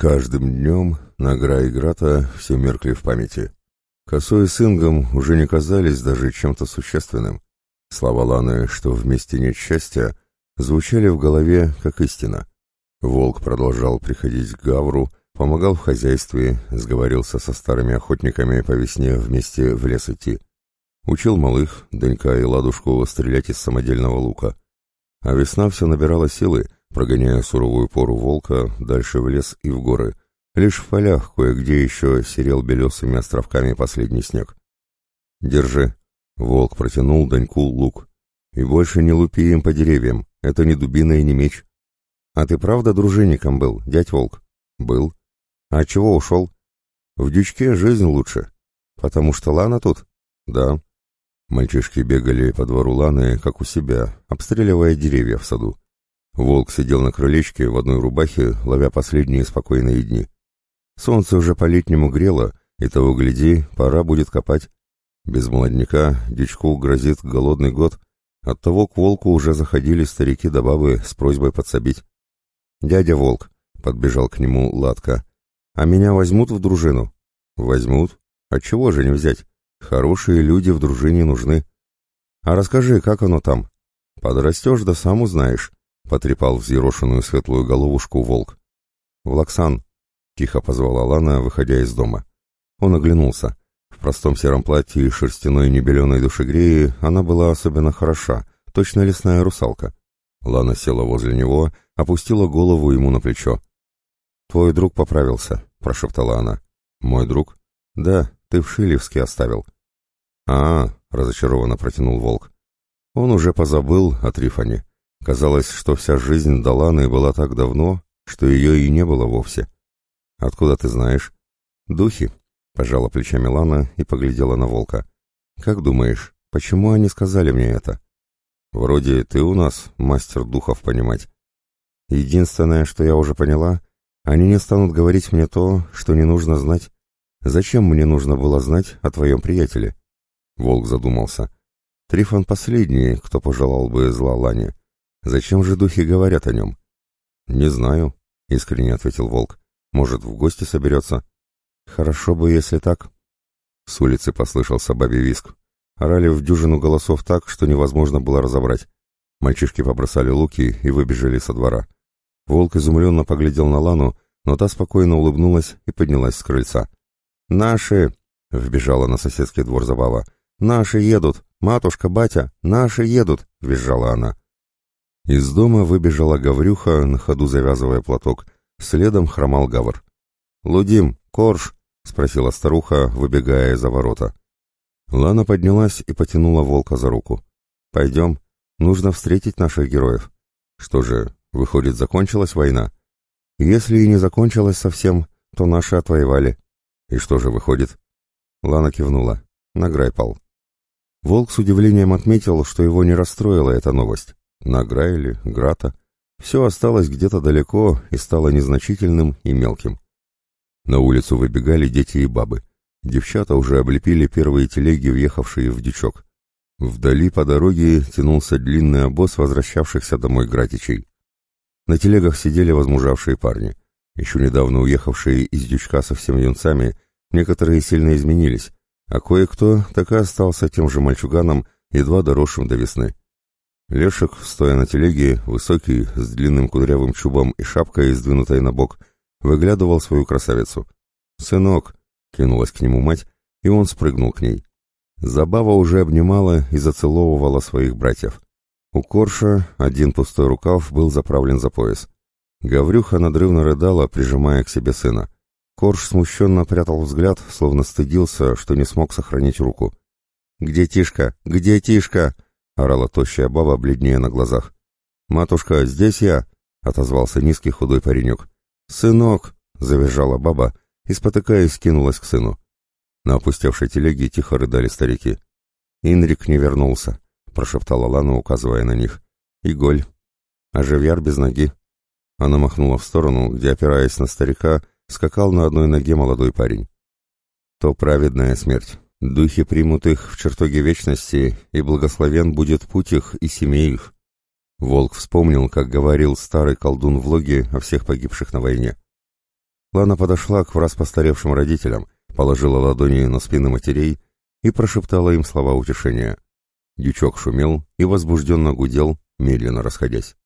каждым днем Награ и Грата все меркли в памяти. Косой с Ингом уже не казались даже чем-то существенным. Слова Ланы, что вместе нет счастья, звучали в голове как истина. Волк продолжал приходить к Гавру, помогал в хозяйстве, сговорился со старыми охотниками по весне вместе в лес идти. Учил малых, Денька и Ладушку стрелять из самодельного лука. А весна все набирала силы, прогоняя суровую пору волка дальше в лес и в горы. Лишь в полях кое-где еще серел белесыми островками последний снег. «Держи», — волк протянул Даньку лук. «И больше не лупи им по деревьям, это не дубина и не меч». «А ты правда дружинником был, дядь волк?» «Был». «А чего ушел?» «В дючке жизнь лучше». «Потому что Лана тут?» «Да». Мальчишки бегали по двору Ланы, как у себя, обстреливая деревья в саду. Волк сидел на крылечке в одной рубахе, ловя последние спокойные дни. Солнце уже по-летнему грело, и того гляди, пора будет копать. Без молодняка дичку грозит голодный год, оттого к волку уже заходили старики да бабы с просьбой подсобить. «Дядя Волк», — подбежал к нему Латка, — «а меня возьмут в дружину?» «Возьмут? А чего же не взять? Хорошие люди в дружине нужны. А расскажи, как оно там? Подрастешь, да сам узнаешь, — потрепал взъерошенную светлую головушку волк. «Влаксан!» — тихо позвала Лана, выходя из дома. Он оглянулся. В простом сером платье и шерстяной небеленой душегреи она была особенно хороша, точно лесная русалка. Лана села возле него, опустила голову ему на плечо. «Твой друг поправился», — прошептала она. «Мой друг?» «Да, ты в Шилевске оставил. А, -а разочарованно протянул волк. Он уже позабыл о Трифоне. Казалось, что вся жизнь Даланы была так давно, что ее и не было вовсе. Откуда ты знаешь? Духи, пожала плечами Лана и поглядела на волка. Как думаешь, почему они сказали мне это? Вроде ты у нас мастер духов понимать. Единственное, что я уже поняла, они не станут говорить мне то, что не нужно знать. Зачем мне нужно было знать о твоем приятеле? Волк задумался. Трифон последний, кто пожелал бы зла Лане. Зачем же духи говорят о нем? Не знаю, искренне ответил Волк. Может, в гости соберется? Хорошо бы, если так. С улицы послышался бабий виск. Орали в дюжину голосов так, что невозможно было разобрать. Мальчишки побросали луки и выбежали со двора. Волк изумленно поглядел на Лану, но та спокойно улыбнулась и поднялась с крыльца. «Наши!» — вбежала на соседский двор Забава. «Наши едут! Матушка, батя, наши едут!» — визжала она. Из дома выбежала Гаврюха, на ходу завязывая платок. Следом хромал Гавр. «Лудим, корж!» — спросила старуха, выбегая за ворота. Лана поднялась и потянула волка за руку. «Пойдем, нужно встретить наших героев. Что же, выходит, закончилась война? Если и не закончилась совсем, то наши отвоевали. «И что же выходит?» Лана кивнула. Награй пал. Волк с удивлением отметил, что его не расстроила эта новость. Награй или Грата. Все осталось где-то далеко и стало незначительным и мелким. На улицу выбегали дети и бабы. Девчата уже облепили первые телеги, въехавшие в дичок. Вдали по дороге тянулся длинный обоз возвращавшихся домой гратичей. На телегах сидели возмужавшие парни. Еще недавно уехавшие из Дючка со всеми юнцами, некоторые сильно изменились, а кое-кто так и остался тем же мальчуганом, едва доросшим до весны. Лешек, стоя на телеге, высокий, с длинным кудрявым чубом и шапкой, сдвинутой на бок, выглядывал свою красавицу. «Сынок!» — кинулась к нему мать, и он спрыгнул к ней. Забава уже обнимала и зацеловывала своих братьев. У Корша один пустой рукав был заправлен за пояс. Гаврюха надрывно рыдала, прижимая к себе сына. Корж смущенно прятал взгляд, словно стыдился, что не смог сохранить руку. «Где Тишка? Где Тишка?» — орала тощая баба, бледнее на глазах. «Матушка, здесь я!» — отозвался низкий худой паренек. «Сынок!» — завизжала баба и, спотыкаясь, кинулась к сыну. На опустевшей телеге тихо рыдали старики. «Инрик не вернулся», — прошептала Лана, указывая на них. «Иголь. А живьяр без ноги. Она махнула в сторону, где, опираясь на старика, скакал на одной ноге молодой парень. То праведная смерть. Духи примут их в чертоге вечности, и благословен будет путь их и семей их. Волк вспомнил, как говорил старый колдун в логе о всех погибших на войне. Лана подошла к враз постаревшим родителям, положила ладони на спины матерей и прошептала им слова утешения. Дючок шумел и возбужденно гудел, медленно расходясь.